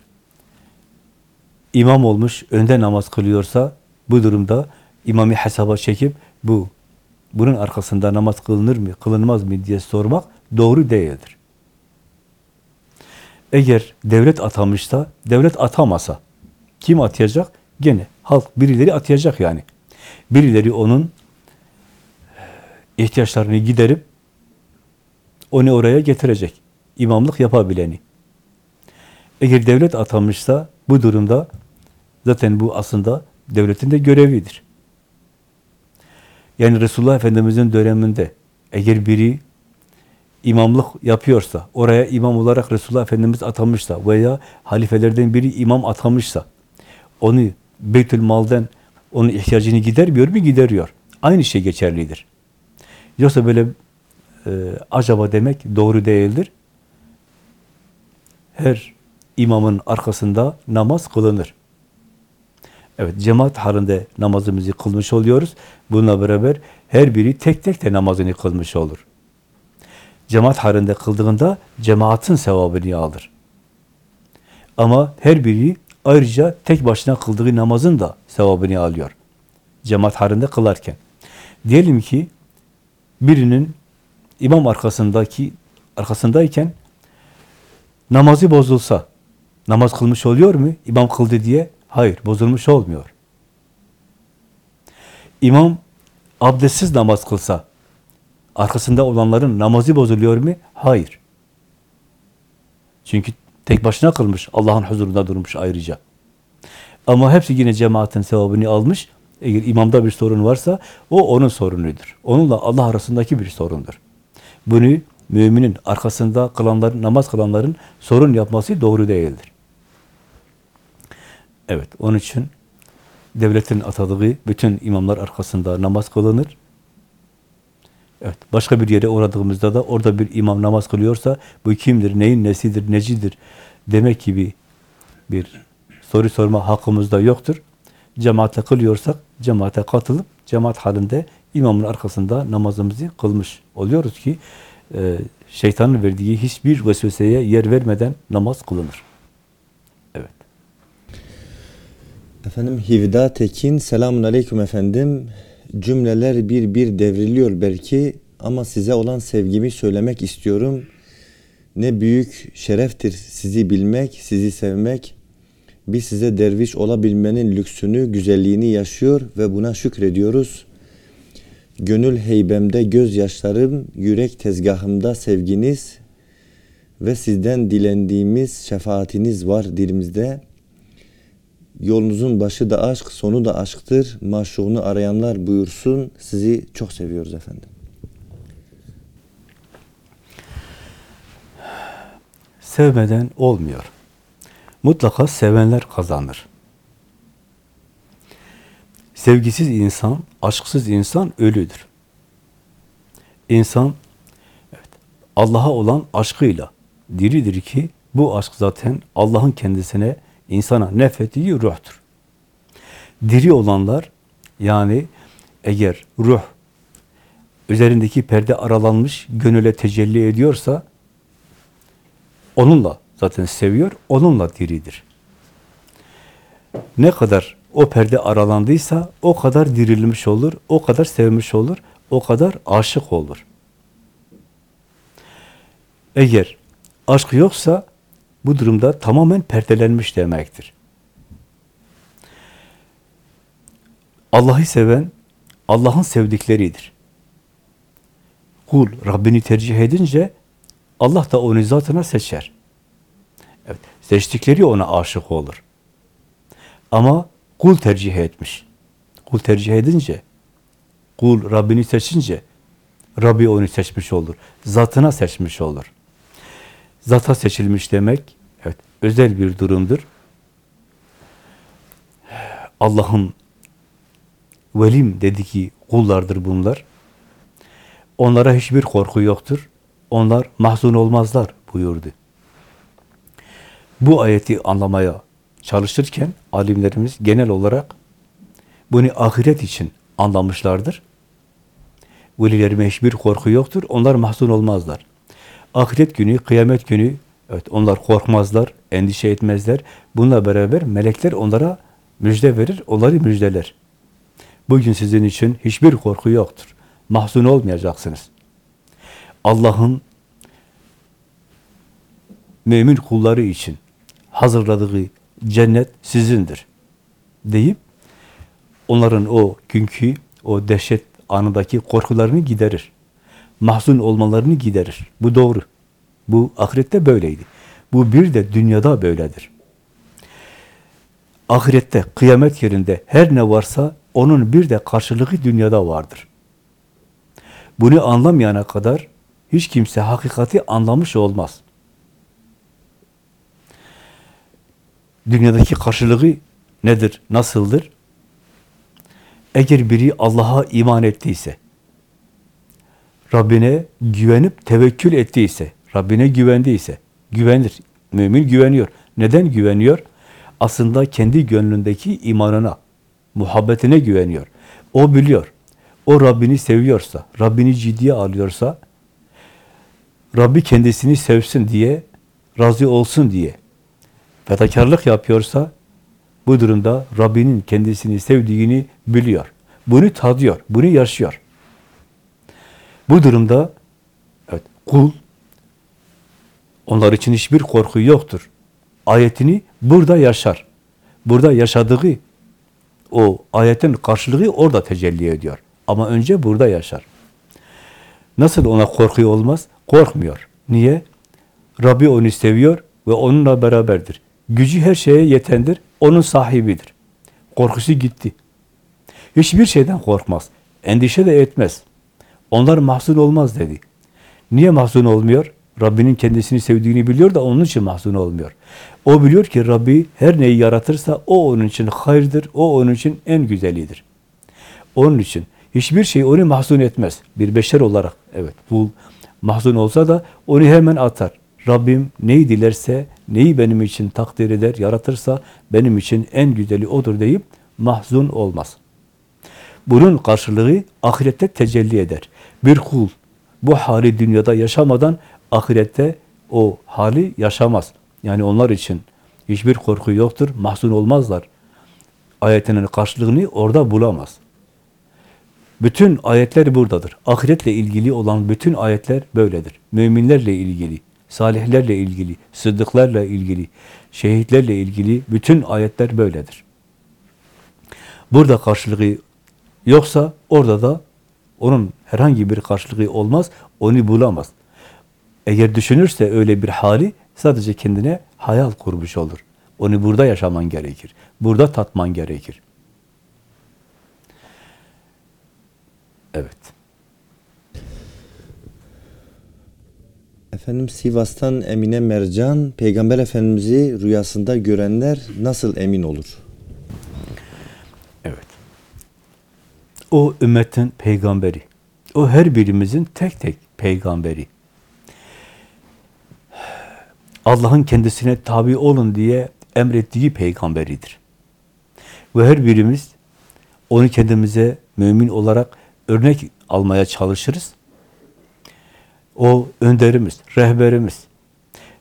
B: imam olmuş, önde namaz kılıyorsa bu durumda imamı hesaba çekip bu bunun arkasında namaz kılınır mı, kılınmaz mı diye sormak doğru değildir. Eğer devlet atamışsa, devlet atamasa kim atayacak? Gene halk birileri atayacak yani. Birileri onun ihtiyaçlarını giderip onu oraya getirecek. İmamlık yapabileni. Eğer devlet atamışsa bu durumda zaten bu aslında devletin de görevidir. Yani Resulullah Efendimiz'in döneminde eğer biri imamlık yapıyorsa, oraya imam olarak Resulullah Efendimiz atamışsa veya halifelerden biri imam atamışsa, onu Beytül Mal'den onun ihtiyacını gidermiyor mu? Gideriyor. Aynı şey geçerlidir. Yoksa böyle e, acaba demek doğru değildir. Her imamın arkasında namaz kılınır. Evet, cemaat halinde namazımızı kılmış oluyoruz. Bununla beraber her biri tek tek de namazını kılmış olur. Cemaat halinde kıldığında cemaatin sevabını alır. Ama her biri Ayrıca tek başına kıldığı namazın da sevabını alıyor. Cemaat halinde kılarken. Diyelim ki birinin imam arkasındaki arkasındayken namazı bozulsa namaz kılmış oluyor mu? İmam kıldı diye. Hayır, bozulmuş olmuyor. İmam abdestsiz namaz kılsa arkasında olanların namazı bozuluyor mu? Hayır. Çünkü tek başına kılmış. Allah'ın huzurunda durmuş ayrıca. Ama hepsi yine cemaatin sevabını almış. Eğer imamda bir sorun varsa o onun sorunudur. Onunla Allah arasındaki bir sorundur. Bunu müminin arkasında kılanların, namaz kılanların sorun yapması doğru değildir. Evet, onun için devletin atadığı bütün imamlar arkasında namaz kılınır. Evet, başka bir yere uğradığımızda da orada bir imam namaz kılıyorsa bu kimdir, neyin nesidir, necidir demek gibi bir soru sorma hakkımız da yoktur. Cemaate kılıyorsak cemaate katılıp cemaat halinde imamın arkasında namazımızı kılmış oluyoruz ki şeytanın verdiği hiçbir vesveseye yer vermeden namaz kılınır. Evet.
A: Efendim Hivda Tekin, selamun aleyküm efendim. Cümleler bir bir devriliyor belki ama size olan sevgimi söylemek istiyorum. Ne büyük şereftir sizi bilmek, sizi sevmek. Biz size derviş olabilmenin lüksünü, güzelliğini yaşıyor ve buna şükrediyoruz. Gönül heybemde gözyaşlarım, yürek tezgahımda sevginiz ve sizden dilendiğimiz şefaatiniz var dilimizde. Yolunuzun başı da aşk, sonu da aşktır. Maşuğunu arayanlar buyursun. Sizi çok seviyoruz efendim.
B: Sevmeden olmuyor. Mutlaka sevenler kazanır. Sevgisiz insan, aşksız insan ölüdür. İnsan evet, Allah'a olan aşkıyla diridir ki bu aşk zaten Allah'ın kendisine, insana nefettiği ruhtur. Diri olanlar yani eğer ruh üzerindeki perde aralanmış, gönüle tecelli ediyorsa onunla zaten seviyor, onunla diridir. Ne kadar o perde aralandıysa o kadar dirilmiş olur, o kadar sevmiş olur, o kadar aşık olur. Eğer aşk yoksa bu durumda tamamen perdelenmiş demektir. Allah'ı seven Allah'ın sevdikleridir. Kul Rabbini tercih edince Allah da onu zatına seçer. Evet, seçtikleri ona aşık olur. Ama kul tercih etmiş. Kul tercih edince, kul Rabbini seçince, Rabbi onu seçmiş olur. Zatına seçmiş olur. Zata seçilmiş demek, evet, özel bir durumdur. Allah'ın velim dediği kullardır bunlar. Onlara hiçbir korku yoktur. Onlar mahzun olmazlar buyurdu. Bu ayeti anlamaya çalışırken alimlerimiz genel olarak bunu ahiret için anlamışlardır. Velilerime hiçbir korku yoktur. Onlar mahzun olmazlar. Ahiret günü, kıyamet günü evet onlar korkmazlar, endişe etmezler. Bununla beraber melekler onlara müjde verir, onları müjdeler. Bugün sizin için hiçbir korku yoktur. Mahzun olmayacaksınız. Allah'ın mümin kulları için hazırladığı cennet sizindir deyip onların o günkü o dehşet anındaki korkularını giderir. Mahzun olmalarını giderir. Bu doğru. Bu ahirette böyleydi. Bu bir de dünyada böyledir. Ahirette, kıyamet yerinde her ne varsa onun bir de karşılığı dünyada vardır. Bunu anlamayana kadar hiç kimse hakikati anlamış olmaz. Dünyadaki karşılığı nedir, nasıldır? Eğer biri Allah'a iman ettiyse, Rabbine güvenip tevekkül ettiyse, Rabbine güvendiyse, güvenir. Mümin güveniyor. Neden güveniyor? Aslında kendi gönlündeki imanına, muhabbetine güveniyor. O biliyor. O Rabbini seviyorsa, Rabbini ciddiye alıyorsa, Rabbi kendisini sevsin diye, razı olsun diye fedakarlık yapıyorsa, Bu durumda Rabbinin kendisini sevdiğini biliyor. Bunu tadıyor, bunu yaşıyor. Bu durumda evet, kul onlar için hiçbir korku yoktur. Ayetini burada yaşar. Burada yaşadığı o ayetin karşılığı orada tecelli ediyor. Ama önce burada yaşar. Nasıl ona korku olmaz? Korkmuyor. Niye? Rabbi onu seviyor ve onunla beraberdir. Gücü her şeye yetendir, onun sahibidir. Korkusu gitti. Hiçbir şeyden korkmaz. Endişe de etmez. Onlar mahzun olmaz dedi. Niye mahzun olmuyor? Rabbinin kendisini sevdiğini biliyor da onun için mahzun olmuyor. O biliyor ki Rabbi her neyi yaratırsa o onun için hayırdır, o onun için en güzelidir. Onun için hiçbir şey onu mahzun etmez. Bir beşer olarak evet bu mahzun olsa da onu hemen atar. Rabbim neyi dilerse, neyi benim için takdir eder, yaratırsa benim için en güzeli odur deyip mahzun olmaz. Bunun karşılığı ahirette tecelli eder. Bir kul bu hali dünyada yaşamadan ahirette o hali yaşamaz. Yani onlar için hiçbir korku yoktur, mahzun olmazlar. Ayetinin karşılığını orada bulamaz. Bütün ayetler buradadır. Ahiretle ilgili olan bütün ayetler böyledir. Müminlerle ilgili, salihlerle ilgili, sıddıklarla ilgili, şehitlerle ilgili bütün ayetler böyledir. Burada karşılığı yoksa orada da onun herhangi bir karşılığı olmaz, onu bulamaz. Eğer düşünürse öyle bir hali sadece kendine hayal kurmuş olur. Onu burada yaşaman gerekir. Burada tatman gerekir. Evet.
A: Efendim Sivas'tan Emine Mercan, Peygamber Efendimiz'i rüyasında görenler nasıl emin olur?
B: Evet. O ümmetin peygamberi. O her birimizin tek tek peygamberi. Allah'ın kendisine tabi olun diye emrettiği peygamberidir. Ve her birimiz onu kendimize mümin olarak örnek almaya çalışırız. O önderimiz, rehberimiz.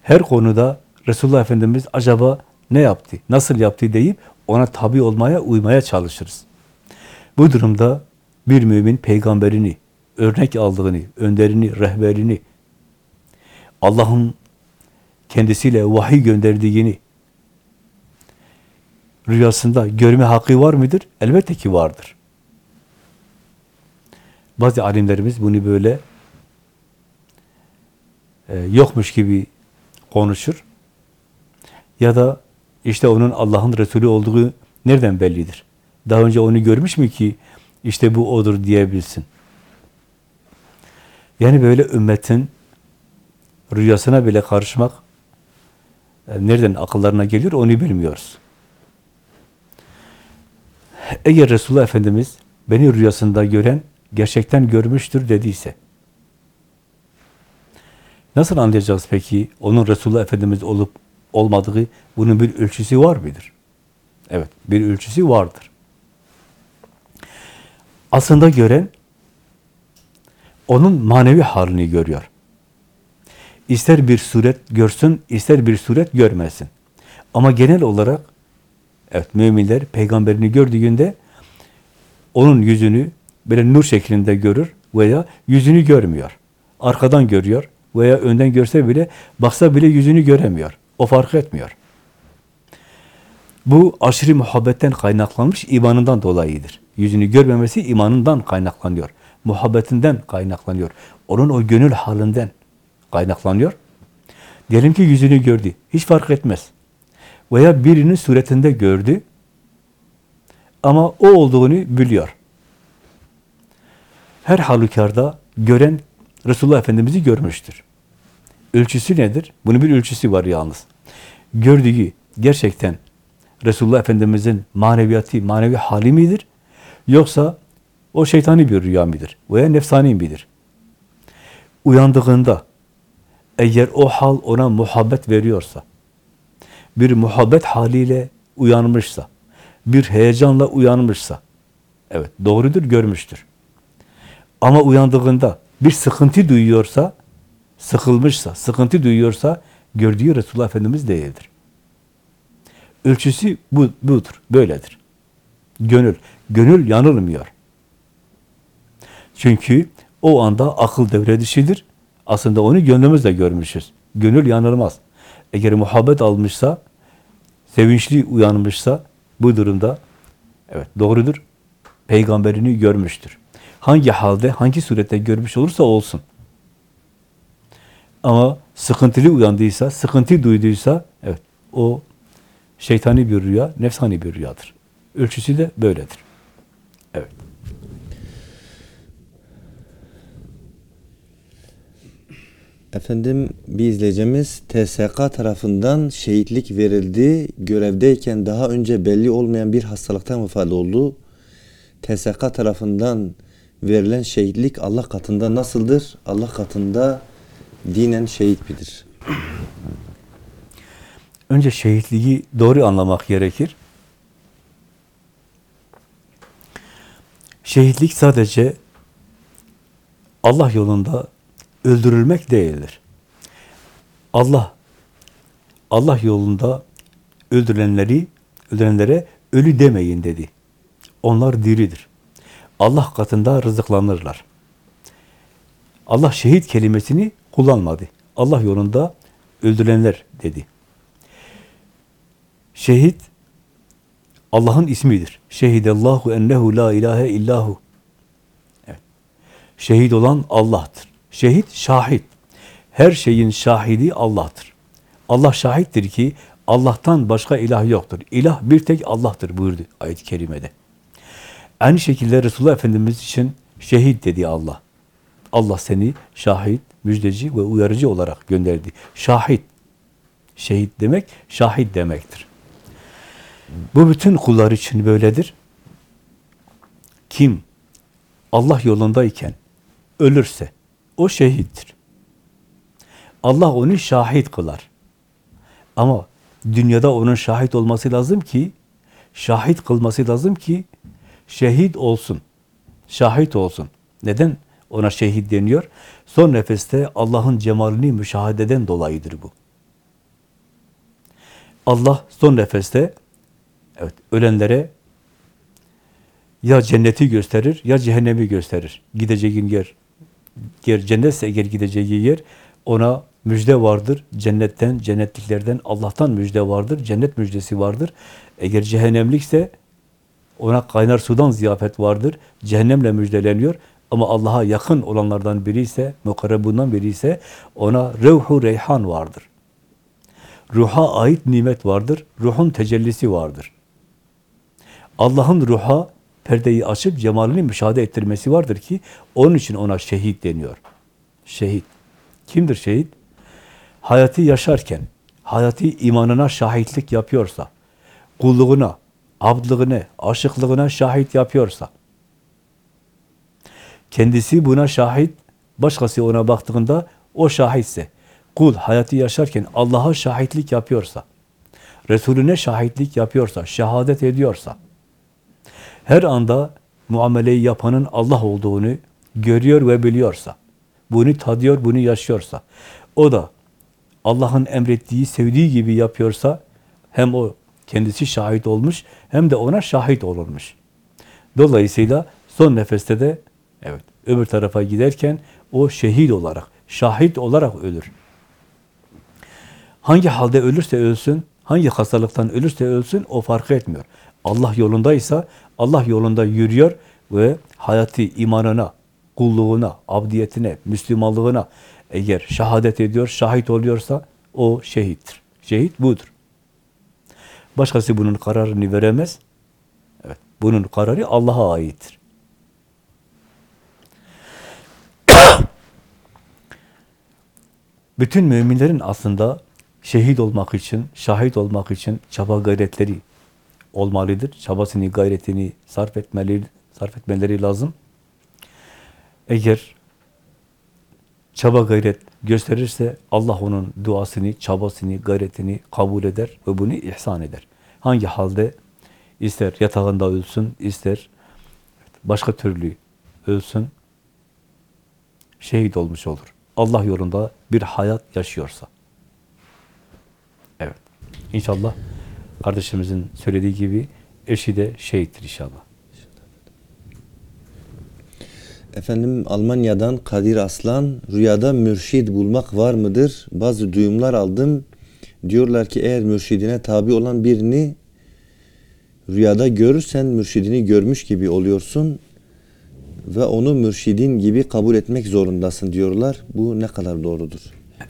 B: Her konuda Resulullah Efendimiz acaba ne yaptı, nasıl yaptı deyip ona tabi olmaya, uymaya çalışırız. Bu durumda bir mümin peygamberini, örnek aldığını, önderini, rehberini, Allah'ın kendisiyle vahiy gönderdiğini rüyasında görme hakkı var mıdır? Elbette ki vardır. Bazı alimlerimiz bunu böyle yokmuş gibi konuşur. Ya da işte onun Allah'ın Resulü olduğu nereden bellidir? Daha önce onu görmüş mü ki işte bu odur diyebilsin. Yani böyle ümmetin rüyasına bile karışmak e, nereden akıllarına geliyor onu bilmiyoruz. Eğer Resulullah Efendimiz beni rüyasında gören gerçekten görmüştür dediyse nasıl anlayacağız peki onun Resulullah Efendimiz olup olmadığı bunun bir ölçüsü var mıdır? Evet, bir ölçüsü vardır. Aslında gören onun manevi halini görüyor. İster bir suret görsün, ister bir suret görmesin. Ama genel olarak evet müminler peygamberini gördüğünde onun yüzünü böyle nur şeklinde görür veya yüzünü görmüyor. Arkadan görüyor veya önden görse bile baksa bile yüzünü göremiyor. O fark etmiyor. Bu aşırı muhabbetten kaynaklanmış imanından dolayıdır. Yüzünü görmemesi imanından kaynaklanıyor. Muhabbetinden kaynaklanıyor. Onun o gönül halinden kaynaklanıyor. Diyelim ki yüzünü gördü. Hiç fark etmez. Veya birinin suretinde gördü. Ama o olduğunu biliyor. Her halükarda gören Resulullah Efendimiz'i görmüştür. Ölçüsü nedir? Bunun bir ölçüsü var yalnız. Gördüğü gerçekten Resulullah Efendimiz'in maneviyatı, manevi hali midir? Yoksa o şeytani bir rüya mıdır? Veya nefsani midir? Uyandığında eğer o hal ona muhabbet veriyorsa, bir muhabbet haliyle uyanmışsa, bir heyecanla uyanmışsa, evet doğrudur, görmüştür. Ama uyandığında bir sıkıntı duyuyorsa, sıkılmışsa, sıkıntı duyuyorsa, gördüğü Resulullah Efendimiz değildir. Ölçüsü bu, budur, böyledir. Gönül, gönül yanılmıyor. Çünkü o anda akıl devre dışıdır. Aslında onu gönlümüzle görmüşüz. Gönül yanılmaz. Eğer muhabbet almışsa, sevinçli uyanmışsa bu durumda evet doğrudur. Peygamberini görmüştür. Hangi halde, hangi surette görmüş olursa olsun. Ama sıkıntılı uyandıysa, sıkıntı duyduysa evet o şeytani bir rüya, nefsani bir rüyadır. Ölçüsü de böyledir. Evet.
A: Efendim bir izleyicimiz TSK tarafından şehitlik verildi. Görevdeyken daha önce belli olmayan bir hastalıktan vefat oldu. TSK tarafından verilen şehitlik Allah katında nasıldır? Allah katında dinen şehit midir?
B: Önce şehitliği doğru anlamak gerekir. Şehitlik sadece Allah yolunda öldürülmek değildir. Allah Allah yolunda öldürülenleri öldürenlere ölü demeyin dedi. Onlar diridir. Allah katında rızıklanırlar. Allah şehit kelimesini kullanmadı. Allah yolunda öldürülenler dedi. Şehit Allah'ın ismidir. Şehidallahu ennehu la ilahe illahu. Evet. Şehit olan Allah'tır. Şehit şahit. Her şeyin şahidi Allah'tır. Allah şahittir ki Allah'tan başka ilah yoktur. İlah bir tek Allah'tır buyurdu ayet-i kerimede. Aynı şekilde Resulullah Efendimiz için şehit dedi Allah. Allah seni şahit, müjdeci ve uyarıcı olarak gönderdi. Şahit. Şehit demek, şahit demektir. Bu bütün kullar için böyledir. Kim Allah yolundayken ölürse o şehittir. Allah onu şahit kılar. Ama dünyada onun şahit olması lazım ki şahit kılması lazım ki şehit olsun. Şahit olsun. Neden ona şehit deniyor? Son nefeste Allah'ın cemalini müşahededen dolayıdır bu. Allah son nefeste evet ölenlere ya cenneti gösterir ya cehennemi gösterir. Gideceğin yer yer cennetse eğer gideceği yer ona müjde vardır. Cennetten, cennetliklerden Allah'tan müjde vardır. Cennet müjdesi vardır. Eğer cehennemlikse ona kaynar sudan ziyafet vardır. Cehennemle müjdeleniyor. Ama Allah'a yakın olanlardan biri ise, mukarrebundan biri ise ona revhu reyhan vardır. Ruha ait nimet vardır. Ruhun tecellisi vardır. Allah'ın ruha perdeyi açıp cemalini müşahede ettirmesi vardır ki onun için ona şehit deniyor. Şehit. Kimdir şehit? Hayatı yaşarken, hayatı imanına şahitlik yapıyorsa, kulluğuna, abdlığına, aşıklığına şahit yapıyorsa, kendisi buna şahit, başkası ona baktığında o şahitse, kul hayatı yaşarken Allah'a şahitlik yapıyorsa, Resulüne şahitlik yapıyorsa, şehadet ediyorsa, her anda muameleyi yapanın Allah olduğunu görüyor ve biliyorsa, bunu tadıyor, bunu yaşıyorsa, o da Allah'ın emrettiği, sevdiği gibi yapıyorsa, hem o kendisi şahit olmuş, hem de ona şahit olunmuş. Dolayısıyla son nefeste de, evet, öbür tarafa giderken o şehit olarak, şahit olarak ölür. Hangi halde ölürse ölsün, hangi hastalıktan ölürse ölsün, o fark etmiyor. Allah yolundaysa, Allah yolunda yürüyor ve hayatı imanına, kulluğuna, abdiyetine, Müslümanlığına eğer şehadet ediyor, şahit oluyorsa o şehittir. Şehit budur. Başkası bunun kararını veremez. Evet, bunun kararı Allah'a aittir. Bütün müminlerin aslında şehit olmak için, şahit olmak için çaba gayretleri olmalıdır. Çabasını, gayretini sarf etmeleri, sarf etmeleri lazım. Eğer çaba gayret gösterirse Allah onun duasını, çabasını, gayretini kabul eder ve bunu ihsan eder. Hangi halde ister yatağında ölsün, ister başka türlü ölsün, şehit olmuş olur. Allah yolunda bir hayat yaşıyorsa. Evet. İnşallah kardeşimizin söylediği gibi eşi de şehittir inşallah.
A: Efendim Almanya'dan Kadir Aslan rüyada mürşid bulmak var mıdır? Bazı duyumlar aldım. Diyorlar ki eğer mürşidine tabi olan birini rüyada görürsen mürşidini görmüş gibi oluyorsun ve onu mürşidin gibi kabul etmek zorundasın diyorlar. Bu ne kadar doğrudur?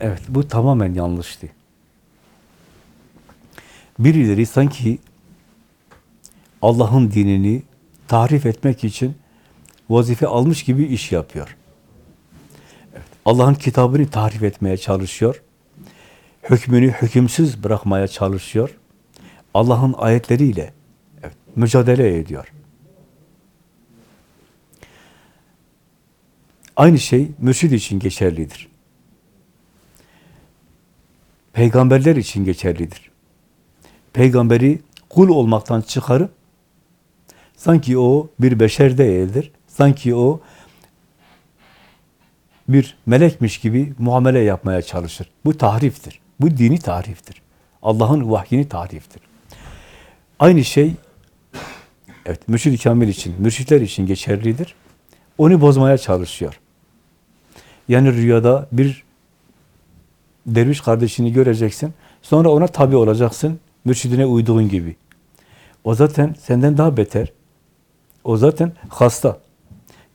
B: Evet, bu tamamen yanlıştı. Birileri sanki Allah'ın dinini tarif etmek için vazife almış gibi iş yapıyor. Evet, Allah'ın kitabını tarif etmeye çalışıyor. Hükmünü hükümsüz bırakmaya çalışıyor. Allah'ın ayetleriyle evet, mücadele ediyor. Aynı şey mürşid için geçerlidir. Peygamberler için geçerlidir. Peygamberi kul olmaktan çıkarıp sanki o bir beşer değildir. Sanki o bir melekmiş gibi muamele yapmaya çalışır. Bu tahriftir. Bu dini tahriftir. Allah'ın vahyini tahriftir. Aynı şey evet mürşid-i kamil için, mürşitler için geçerlidir. Onu bozmaya çalışıyor. Yani rüyada bir derviş kardeşini göreceksin. Sonra ona tabi olacaksın. Mürşidine uyduğun gibi. O zaten senden daha beter. O zaten hasta.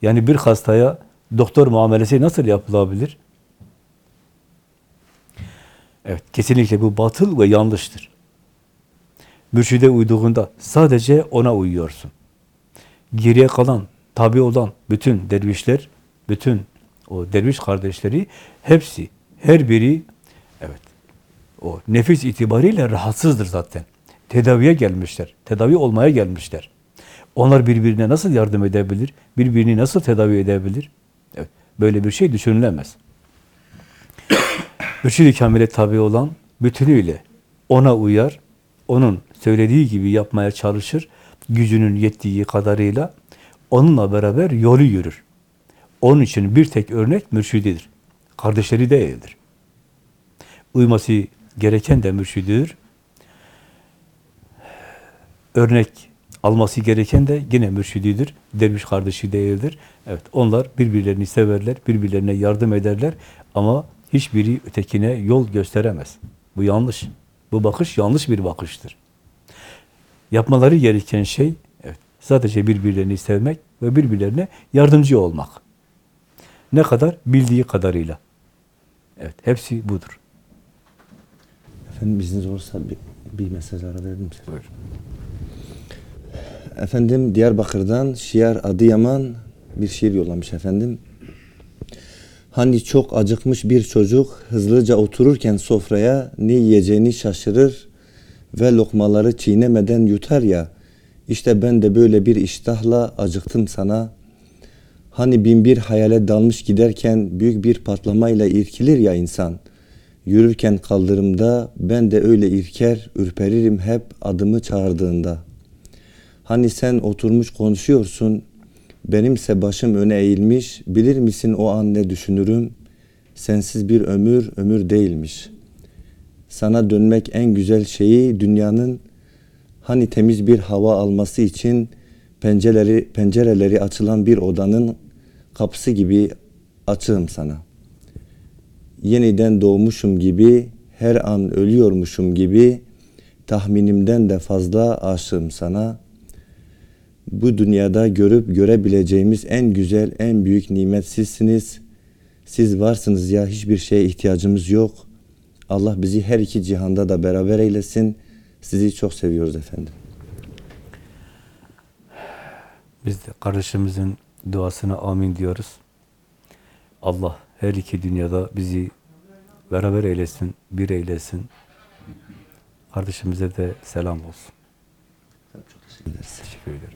B: Yani bir hastaya doktor muamelesi nasıl yapılabilir? Evet, kesinlikle bu batıl ve yanlıştır. Mürşide uyduğunda sadece ona uyuyorsun. Geriye kalan, tabi olan bütün dervişler, bütün o derviş kardeşleri hepsi, her biri evet o nefis itibariyle rahatsızdır zaten. Tedaviye gelmişler. Tedavi olmaya gelmişler. Onlar birbirine nasıl yardım edebilir? Birbirini nasıl tedavi edebilir? Evet, böyle bir şey düşünülemez. Mürşid-i Kamil'e tabi olan bütünüyle ona uyar, onun söylediği gibi yapmaya çalışır, gücünün yettiği kadarıyla onunla beraber yolu yürür. Onun için bir tek örnek mürşididir. Kardeşleri değildir. Uyması gereken de mürşididir. Örnek alması gereken de yine mürşididir. Derviş kardeşi değildir. Evet, onlar birbirlerini severler, birbirlerine yardım ederler ama hiçbiri ötekine yol gösteremez. Bu yanlış. Bu bakış yanlış bir bakıştır. Yapmaları gereken şey evet, sadece birbirlerini sevmek ve birbirlerine yardımcı olmak. Ne kadar? Bildiği kadarıyla. Evet, hepsi budur.
A: Efendim izniniz olursa bir, bir mesaj ara verir misiniz?
B: Buyur.
A: Efendim Diyarbakır'dan Şiar Adıyaman bir şiir yollamış efendim. Hani çok acıkmış bir çocuk hızlıca otururken sofraya ne yiyeceğini şaşırır ve lokmaları çiğnemeden yutar ya. İşte ben de böyle bir iştahla acıktım sana. Hani bin bir hayale dalmış giderken büyük bir patlamayla irkilir ya insan. Yürürken kaldırımda ben de öyle irker, ürperirim hep adımı çağırdığında. Hani sen oturmuş konuşuyorsun, benimse başım öne eğilmiş, bilir misin o an ne düşünürüm? Sensiz bir ömür, ömür değilmiş. Sana dönmek en güzel şeyi dünyanın hani temiz bir hava alması için pencereleri, pencereleri açılan bir odanın kapısı gibi açığım sana. Yeniden doğmuşum gibi, her an ölüyormuşum gibi, tahminimden de fazla aşığım sana. Bu dünyada görüp görebileceğimiz en güzel, en büyük nimet sizsiniz. Siz varsınız ya hiçbir şeye ihtiyacımız yok. Allah bizi her iki cihanda da beraber eylesin. Sizi çok seviyoruz efendim.
B: Biz de kardeşimizin duasına amin diyoruz. Allah her iki dünyada bizi beraber eylesin, bir eylesin. Kardeşimize de selam olsun. Teşekkür ederim.